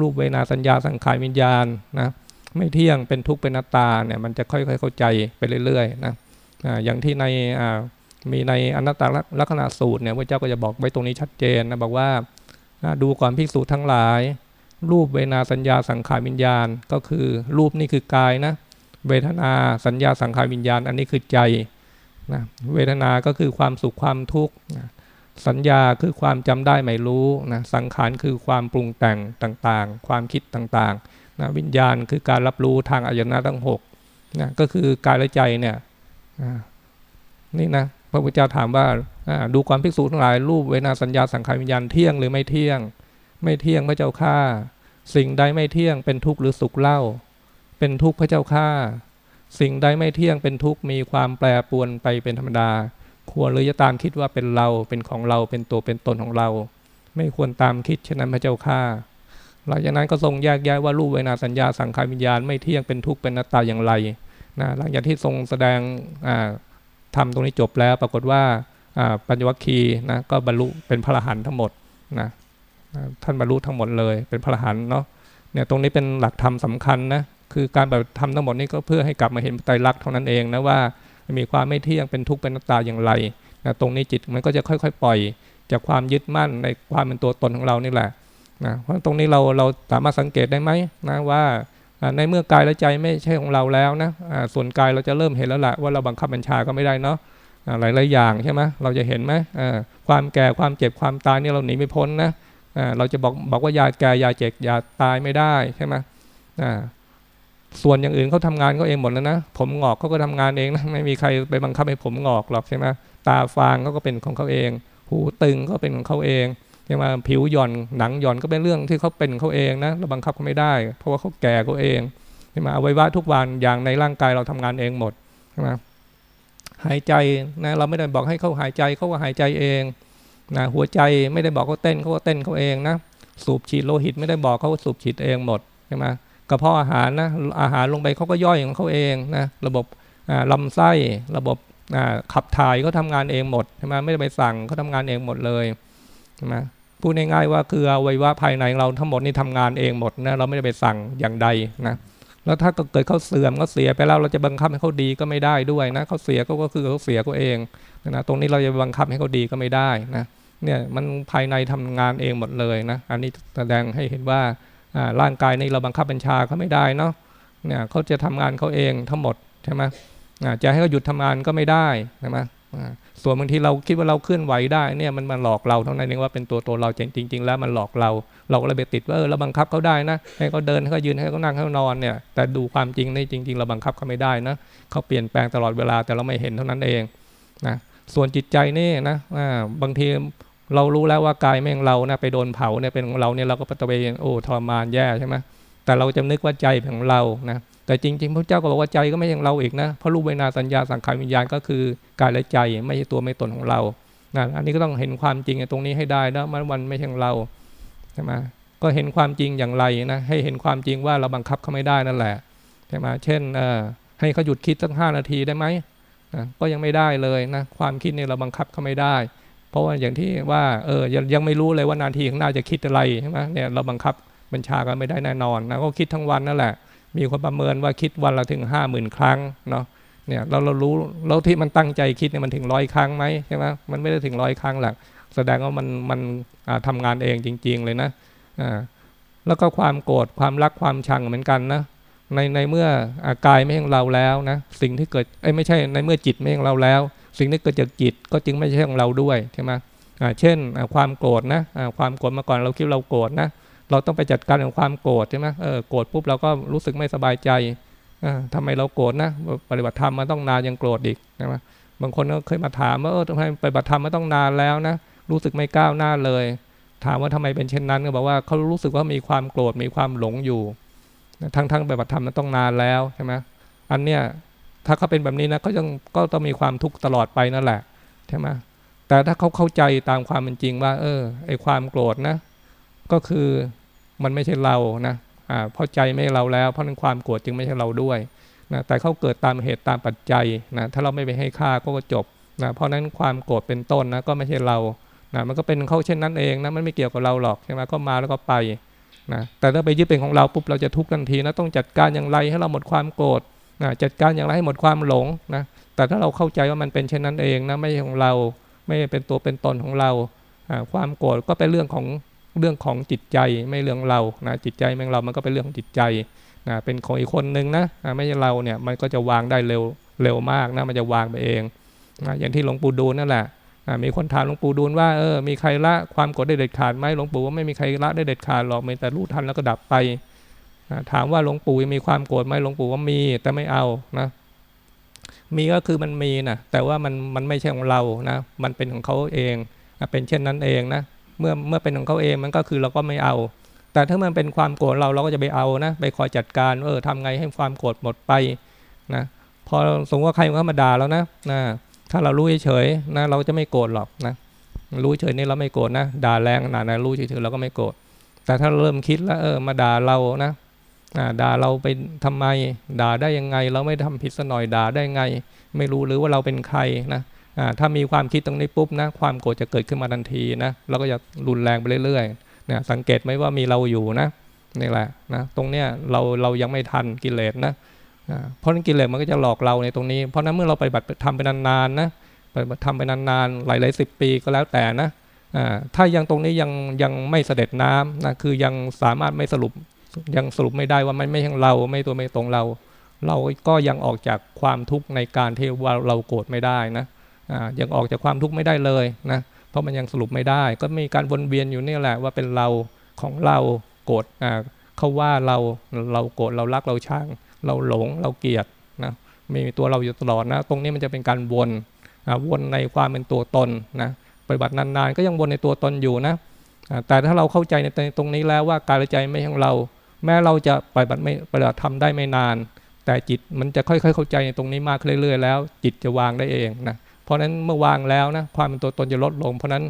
รูปเวนาสัญญาสังขารวิญญาณนะไม่เที่ยงเป็นทุกข์เป็นนัตตาเนี่ยมันจะค่อยๆเข้าใจไปเรื่อยๆนะอย่างที่ในมีในอนัตตลักษณะสูตรเนี่ยพระเจ้าก็จะบอกไว้ตรงนี้ชัดเจนนะบอกว่าดูก่อนภิกษุทั้งหลาย รูปเวนาสัญญาสังขารวิญญาณ ก็คือรูปนี่คือกายนะ เวทนาสัญญาสังขารวิญญาณ อันนี้คือใจนะเวทนา ก็คือความสุขความทุกข์นะสัญญาคือความจำได้ไม่รู้นะสังขารคือความปรุงแต่งต่างๆ ความคิดต่างๆนะวิญญาณคือการรับรู้ทางอายนะทั้งหกนะก็คือกายและใจเนี่ยนี่นะพระพุทธเจ้าถามว่าดูความภิกษุทั้งหลายรูปเวนาสัญญาสังขารวิญญาณเที่ยงหรือไม่เที่ยง ไม่เที่ยงพระเจ้าข้าสิ่งใดไม่เที่ยงเป็นทุกข์หรือสุขเล่า เป็นทุกข์พระเจ้าข้าสิ่งใดไม่เที่ยงเป็นทุกข์มีความแปรปรวนไปเป็นธรรมดา ควรหรือจะตามคิดว่าเป็นเราเป็นของเราเป็นตัวเป็นตนของเรา ไม่ควรตามคิดฉะนั้นพระเจ้าข้าหลังจากนั้นก็ทรงแยกแยะว่ารูปเวนาสัญญาสังขารวิญญาณไม่เที่ยงเป็นทุกข์เป็นนัตตาอย่างไรนะหลังจากที่ทรงแสดงทำตรงนี้จบแล้วปรากฏว่าปัญญวัคคีนะก็บรรลุเป็นพระรหันทั้งหมดนะท่านบรรลุทั้งหมดเลยเป็นพระรหันต์เนาะเนี่ยตรงนี้เป็นหลักธรรมสาคัญนะ คือการแบบทำทั้งหมดนี้ก็เพื่อให้กลับมาเห็นไตรลักษณ์เท่านั้นเองนะว่ามีความไม่เที่ยงเป็นทุกข์เป็นนัตตาอย่างไรนะตรงนี้จิตมันก็จะค่อยๆ ปล่อย จากความยึดมั่นในความเป็นตัวตนของเรานี่แหละนะเพราะตรงนี้เราเราสามารถสังเกตได้ไหมนะว่าในเมื่อกายและใจไม่ใช่ของเราแล้วนะส่วนกายเราจะเริ่มเห็นแล้วแหละว่าเราบังคับบัญชาก็ไม่ได้เนาะหลายๆอย่างใช่ไหมเราจะเห็นไหมความแก่ความเจ็บความตายนี่เราหนีไม่พ้นนะเราจะบอกบอกว่ายาแก่ยาเจ็บยาตายไม่ได้ใช่ไหม ส่วนอย่างอื่นเขาทางานเขาเองหมดแล้วนะผมงอกเขาก็ทำงานเองนะไม่มีใครไปบังคับให้ผมงอกหรอกใช่ไหมตาฟางเขาก็เป็นของเขาเอง หูตึงก็เป็นของเขาเองใช่ไหมผิวหย่อนหนังหย่อนก็เป็นเรื่องที่เขาเป็นเขาเองนะเราบังคับเขาไม่ได้ เพราะว่าเขาแก่เขาเองใช่ไหมอวัยวะทุกวันอย่างในร่างกายเราทำงานเองหมดใช่ไหมหายใจนะเราไม่ได้บอกให้เขาหายใจเขาก็หายใจเองนะหัวใจไม่ได้บอกเขาเต้นเขาก็เต้นเขาเองนะสูบฉีดโลหิตไม่ได้บอกเขาสูบฉีดเองหมดใช่ไหม กระเพาะอาหารนะอาหารลงไปเขาก็ย่อยของเขาเองนะระบบลำไส้ระบบขับถ่ายเขาทางานเองหมดใช่ไหมไม่ได้ไปสั่งเขาทำงานเองหมดเลยใช่ไหมพูดง่ายๆว่าคืออวัยวะภายในเราทั้งหมดนี่ทำงานเองหมดนะเราไม่ได้ไปสั่งอย่างใดนะแล้วถ้าเกิดเขาเสื่อมเขาเสียไปแล้วเราจะบังคับให้เขาดีก็ไม่ได้ด้วยนะเขาเสียก็คือเขาเสียเขาเองนะตรงนี้เราจะบังคับให้เขาดีก็ไม่ได้นะเนี่ยมันภายในทำงานเองหมดเลยนะอันนี้แสดงให้เห็นว่า ร่างกายในเราบังคับบัญชาเขาไม่ได้เนาะเนี่ยเขาจะทำงานเขาเองทั้งหมดใช่ไหมจะให้เขาหยุดทำงานก็ไม่ได้ใช่ไหมส่วนบางทีเราคิดว่าเราเคลื่อนไหวได้เนี่ยมันมาหลอกเราเท่านั้นเองว่าเป็นตัวตัวเราจริง ๆ แล้วมันหลอกเรา เราก็เลยไปติดว่าเออเราบังคับเขาได้นะให้เขาเดินให้เขายืนให้เขานั่งให้เขานอนเนี่ยแต่ดูความจริงในจริง ๆ เราบังคับเขาไม่ได้นะเขาเปลี่ยนแปลงตลอดเวลาแต่เราไม่เห็นเท่านั้นเองนะส่วนจิตใจนี่นะบางที เรารู้แล้วว่ากายแม่งเรานะไปโดนเผาเนี่ยเป็นของเราเนี่ยเราก็ตะเวนโอ้ทรมานแย่ใช่ไหมแต่เราจะนึกว่าใจเป็นของเรานะแต่จริงๆพระเจ้าก็บอกว่าใจก็ไม่ใช่ของเราอีกนะเพราะรูปเวนาสัญญาสังขารวิญญาณก็คือกายและใจไม่ใช่ตัวไม่ตนของเรานะอันนี้ก็ต้องเห็นความจริงตรงนี้ให้ได้นะมันวันไม่ใช่ของเราใช่ไหมก็เห็นความจริงอย่างไรนะให้เห็นความจริงว่าเราบังคับเขาไม่ได้นั่นแหละใช่ไหมเช่นเออให้เขาหยุดคิดสักห้านาทีได้ไหมนะก็ยังไม่ได้เลยนะความคิดเนี่ยเราบังคับเขาไม่ได้ เพราะว่าอย่างที่ว่าเออยังยังไม่รู้เลยว่านาทีข้างหน้าจะคิดอะไรใช่ไหมเนี่ยเราบังคับบัญชากันไม่ได้แน่นอนนะก็คิดทั้งวันนั่นแหละ มีคนประเมินว่าคิดวันละถึงห้าหมื่นครั้งเนาะเนี่ยเราเรารู้เราที่มันตั้งใจคิดเนี่ยมันถึงร้อยครั้งไหมใช่ไหมมันไม่ได้ถึงร้อยครั้งหรอกแสดงว่ามันมันทำงานเองจริง ๆ เลยนะอ่าแล้วก็ความโกรธความรักความชังเหมือนกันนะในในเมื่อกายไม่ใช่เราแล้วนะสิ่งที่เกิดไอ้ไม่ใช่ในเมื่อจิตไม่ใช่เราแล้ว สิ่งที่เกิดจากจิตก็จึงไม่ใช่ของเราด้วยใช่ไหมเช่นความโกรธนะความโกรธมาก่อนเราคิดเราโกรธนะเราต้องไปจัดการกับความโกรธใช่ไหมเออโกรธปุ๊บเราก็รู้สึกไม่สบายใจอ่าทำไมเราโกรธนะปฏิบัติธรรมมาต้องนานยังโกรธอีกใช่ไหมบางคนก็เคยมาถามว่าเออทำไมปฏิบัติธรรมมาต้องนานแล้วนะรู้สึกไม่ก้าวหน้าเลย ถามว่าทำไมเป็นเช่นนั้นก็บอกว่าเขารู้สึกว่ามีความโกรธมีความหลงอยู่ ทั้งทั้งปฏิบัติธรรมมันต้องนานแล้วใช่ไหมอันเนี้ย ถ้าเขาเป็นแบบนี้นะเขายังก็ต้องมีความทุกข์ตลอดไปนั่นแหละใช่ไหมแต่ถ้าเขาเข้าใจตามความเป็นจริงว่า เออ ไอความโกรธนะ ก็คือมันไม่ใช่เรานะอ่าเพราะใจไม่เราแล้ว เพราะนั้นความโกรธจึงไม่ใช่เราด้วยนะแต่เขาเกิดตามเหตุตามปัจจัยนะถ้าเราไม่ไปให้ค่าก็จบนะเพราะนั้นความโกรธเป็นต้นนะก็ไม่ใช่เรานะมันก็เป็นเขาเช่นนั้นเองนะมันไม่เกี่ยวกับเราหรอกใช่ไหมก็มาแล้วก็ไปนะแต่ถ้าไปยึดเป็นของเราปุ๊บเราจะทุกข์ทันทีนะต้องจัดการอย่างไรให้เราหมดความโกรธ จัดการอย่างไรให้หมดความหลงนะแต่ถ้าเราเข้าใจว่ามันเป็นเช่นนั้นเองนะไม่ใช่ของเราไม่เป็นตัวเป็นตนของเรา ความโกรธก็เป็นเรื่องของเรื่องของจิตใจไม่เรื่องเรานะจิตใจแม่งเรามันก็เป็นเรื่องของจิตใจนะเป็นของอีกคนนึงนะไม่ใช่เราเนี่ยมันก็จะวางได้เร็วเร็วมากนะมันจะวางไปเองนะอย่างที่หลวงปู่ดูลนั่นแหละมีคนถามหลวงปู่ดูลว่าเออมีใครละความโกรธได้เด็ดขาดไหมหลวงปู่ว่าไม่มีใครละได้เด็ดขาดหรอกมีแต่รู้ทันแล้วก็ดับไป ถามว่าหลวงปู่มีความโกรธไหมหลวงปู่ว่ามีแต่ไม่เอานะมีก็คือมันมีนะแต่ว่ามันมันไม่ใช่ของเรานะมันเป็นของเขาเองเป็นเช่นนั้นเองนะเมื่อเมื่อเป็นของเขาเองมันก็คือเราก็ไม่เอา แต่ถ้ามันเป็นความโกรธเราเราก็จะไปเอานะไปคอยจัดการเออทำไงให้ความโกรธหมดไปนะพอสมมติว่าใครเข้ามาด่าแล้วนะนะถ้าเรารู้เฉยๆนะเราจะไม่โกรธหรอกนะรู้เฉยนี่เราไม่โกรธนะด่าแรงขนาดนั้นรู้เฉยๆเราก็ไม่โกรธแต่ถ้าเริ่มคิดแล้วเออมาด่าเรานะ ด่าเราไปทำไม ด่าได้ยังไง เราไม่ทำผิดสหน่อยด่าได้ไง ไม่รู้หรือว่าเราเป็นใครนะถ้ามีความคิดตรงนี้ปุ๊บนะความโกรธจะเกิดขึ้นมาทันทีนะเราก็จะรุนแรงไปเรื่อยๆนะสังเกตไหมว่ามีเราอยู่นะนี่แหละนะตรงเนี้ยเราเรายังไม่ทันกิเลสนะเพราะนั้นกิเลสมันก็จะหลอกเราในตรงนี้ เพราะนั้นเมื่อเราไปบัตรทำไปนานๆนะไปทำไปนานๆหลายๆสิบปีก็แล้วแต่นะถ้ายังตรงนี้ยังยังไม่เสด็จน้ำนะคือยังสามารถไม่สรุป ยังสรุปไม่ได้ว่ามันไม่ใช่เราไม่ตัวไม่ตรงเรา เราก็ยังออกจากความทุกข์ในการที่ว่าเราโกรธไม่ได้นะยังออกจากความทุกข์ไม่ได้เลยนะเพราะมันยังสรุปไม่ได้ ก็มีการวนเวียนอยู่นี่แหละว่าเป็นเราของเราโกรธเขาว่าเราเราโกรธเรารักเราชังเราหลงเราเกลียดนะมีตัวเราอยู่ตลอดนะ ตรงนี้มันจะเป็นการวนวนในความเป็นตัวตนนะปฏิบัตินานๆ ก็ยังวนในตัวตนอยู่นะแต่ถ้าเราเข้าใจในตรงนี้แล้วว่ากายใจไม่ใช่ของเรา แม้เราจะปฏิบัติไม่ปฏิบัติทำได้ไม่นาน แต่จิตมันจะค่อย ๆ เข้าใจในตรงนี้มากเรื่อยๆแล้ว จิตจะวางได้เองนะเพราะนั้นเมื่อวางแล้วนะความเป็นตัวตนจะลดลง เพราะนั้น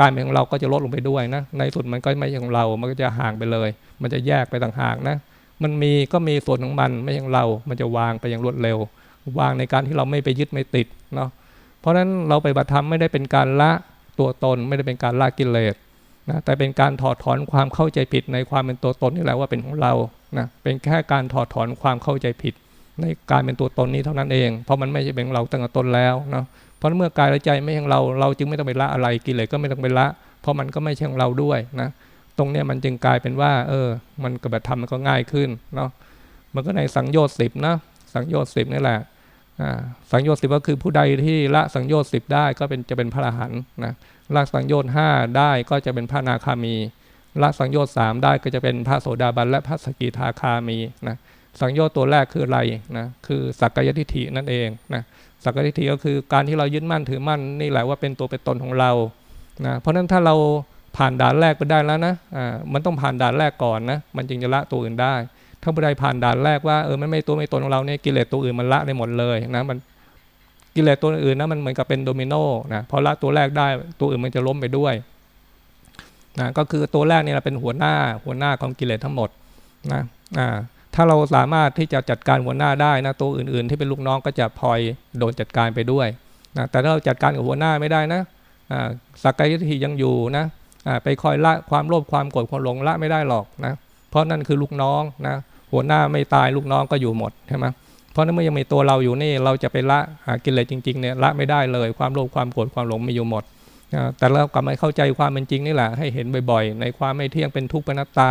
การเป็นของเราก็จะลดลงไปด้วยนะในสุดมันก็ไม่ใช่ของเรา มันก็จะห่างไปเลย มันจะแยกไปต่างหากนะมันมีก็มีส่วนของมันไม่ใช่ของเรา มันจะวางไปอย่างรวดเร็ว วางในการที่เราไม่ไปยึดไม่ติดเนาะเพราะฉะนั้นเราไปบัตรธรรมไม่ได้เป็นการละตัวตนไม่ได้เป็นการละกิเลส นะแต่เป็นการถอดถอนความเข้าใจผิดในความเป็นตัวตนนี่แหละว่าเป็นของเรานะเป็นแค่การถอดถอนความเข้าใจผิด ในการเป็นตัวตนนี้เท่านั้นเอง เพราะมันไม่ใช่เป็นเราตั้งแต่ต้นแล้วเนาะเพราะเมื่อกายและใจไม่ใช่เราเราจึงไม่ต้องไปละอะไรกิเลสก็ไม่ต้องไปละ เพราะมันก็ไม่ใช่ของเราด้วยนะตรงเนี้ยมันจึงกลายเป็นว่า เออ มันกระทำมันก็ง่ายขึ้นเนาะมันก็ในสังโยชน์สิบนะสังโยชน์สิบนี่แหละสังโยชน์สิบก็คือผู้ใดที่ละสังโยชน์สิบได้ก็เป็นจะเป็นพระอรหันต์นะ ละสังโยชน์ห้าได้ก็จะเป็นพระนาคามีละสังโยชน์สามได้ก็จะเป็นพระโสดาบันและพระสกิทาคามีนะสังโยชน์ตัวแรกคืออะไรนะคือสักกายทิฏฐินั่นเองนะสักกายทิฏฐิก็คือการที่เรายึดมั่นถือมั่นนี่แหละว่าเป็นตัวเป็นตนของเรานะเพราะฉะนั้นถ้าเราผ่านด่านแรกไปได้แล้วนะอ่ามันต้องผ่านด่านแรกก่อนนะมันจึงจะละตัวอื่นได้ ถ้าผู้ใดผ่านด่านแรกว่าเออมันไม่ตัวไม่ตนของเราเนี่ยกิเลสตัวอื่นมันละได้หมดเลยนะมัน กิเลสตัวอื่นนะมันเหมือนกับเป็นโดมิโนนะพอละตัวแรกได้ตัวอื่นมันจะล้มไปด้วยนะก็คือตัวแรกนี่แหละเป็นหัวหน้าหัวหน้าของกิเลสทั้งหมดนะอ่าถ้าเราสามารถที่จะจัดการหัวหน้าได้นะตัวอื่นๆ ที่เป็นลูกน้องก็จะพลอยโดนจัดการไปด้วยนะแต่ถ้าเราจัดการกับหัวหน้าไม่ได้นะสักกายทิฏฐิยังอยู่นะไปคอยละความโลภความโกรธความหลงละไม่ได้หรอกนะเพราะนั่นคือลูกน้องนะหัวหน้าไม่ตายลูกน้องก็อยู่หมดใช่ไหม เพราะนั้นเมื่อยังมีตัวเราอยู่นี่เราจะไปละกิเลสจริงๆเนี่ยละไม่ได้เลย ความโลภความโกรธความหลงมีอยู่หมดแต่เรากลับมาเข้าใจความเป็นจริงนี่แหละให้เห็นบ่อยๆ ในความไม่เที่ยงเป็นทุกข์เป็นนัตตา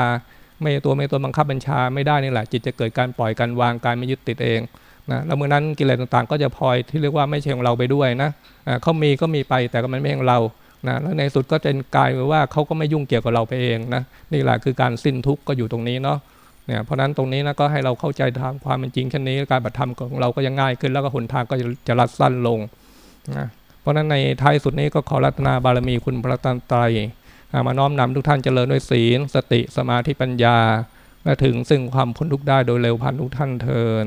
ไม่ตัวไม่ตัวบังคับบัญชาไม่ได้นี่แหละ จิตจะเกิดการปล่อยการวางการไม่ยึดติดเองนะแล้วเมื่อนั้นกิเลสต่างๆ ก็จะพลอยที่เรียกว่าไม่ใช่ของเราไปด้วยนะเขามีก็มีไปแต่ก็มันไม่ของเรานะแล้วในสุดก็จะกลายเป็นว่าเขาก็ไม่ยุ่งเกี่ยวกับเราไปเองนะนี่แหละคือการสิ้นทุกข์ก็อยู่ตรงนี้เนาะ เนี่ยเพราะนั้นตรงนี้นะก็ให้เราเข้าใจทางความเป็นจริงแค่นี้การปฏิธรรมของเราก็ยังง่ายขึ้น แล้วก็หนทางก็จะรัดสั้นลงนะเพราะนั้นในท้ายสุดนี้ก็ขอรัตนาบารมีคุณพระตันตรัยมาน้อมนำทุกท่านเจริญด้วยศีล สติสมาธิปัญญาและถึงซึ่งความพ้นทุกข์ได้โดยเร็วพันทุกท่านเทิน